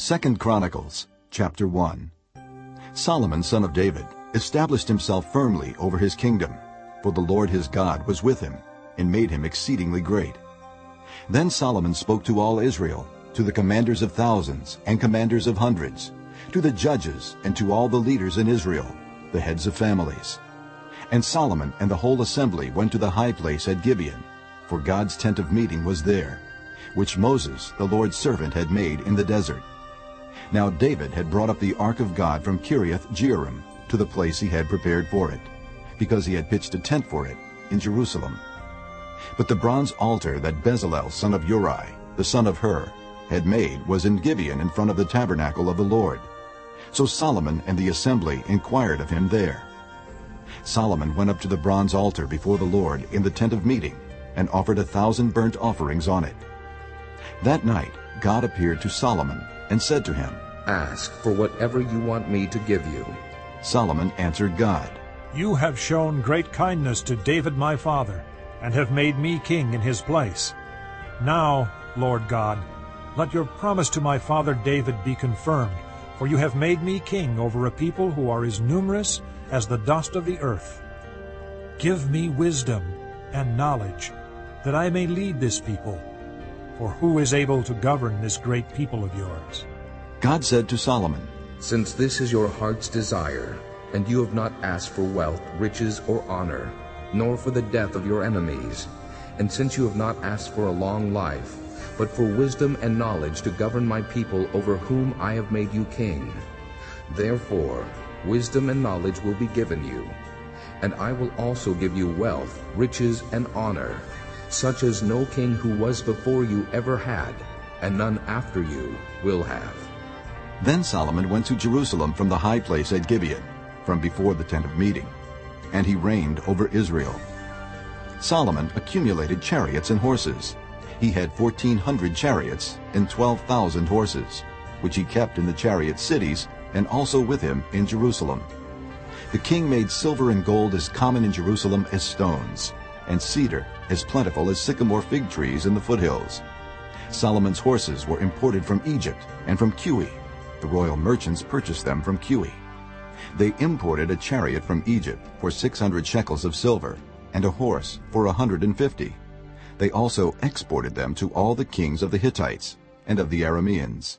Second Chronicles chapter 1 Solomon son of David established himself firmly over his kingdom, for the Lord his God was with him, and made him exceedingly great. Then Solomon spoke to all Israel, to the commanders of thousands and commanders of hundreds, to the judges and to all the leaders in Israel, the heads of families. And Solomon and the whole assembly went to the high place at Gibeon, for God's tent of meeting was there, which Moses, the Lord's servant, had made in the desert. Now David had brought up the ark of God from Kiriath Jearim to the place he had prepared for it, because he had pitched a tent for it in Jerusalem. But the bronze altar that Bezalel son of Uri, the son of Hur, had made was in Gibeon in front of the tabernacle of the Lord. So Solomon and the assembly inquired of him there. Solomon went up to the bronze altar before the Lord in the tent of meeting and offered a thousand burnt offerings on it. That night God appeared to Solomon and said to him, Ask for whatever you want me to give you. Solomon answered God, You have shown great kindness to David my father, and have made me king in his place. Now, Lord God, let your promise to my father David be confirmed, for you have made me king over a people who are as numerous as the dust of the earth. Give me wisdom and knowledge, that I may lead this people. For who is able to govern this great people of yours? God said to Solomon, Since this is your heart's desire, and you have not asked for wealth, riches, or honor, nor for the death of your enemies, and since you have not asked for a long life, but for wisdom and knowledge to govern my people over whom I have made you king. Therefore wisdom and knowledge will be given you, and I will also give you wealth, riches, and honor, such as no king who was before you ever had, and none after you will have. Then Solomon went to Jerusalem from the high place at Gibeon, from before the tent of meeting, and he reigned over Israel. Solomon accumulated chariots and horses. He had 1,400 chariots and 12,000 horses, which he kept in the chariot cities and also with him in Jerusalem. The king made silver and gold as common in Jerusalem as stones, and cedar as plentiful as sycamore fig trees in the foothills. Solomon's horses were imported from Egypt and from Kue. The royal merchants purchased them from Kue. They imported a chariot from Egypt for 600 shekels of silver, and a horse for a 150. They also exported them to all the kings of the Hittites and of the Arameans.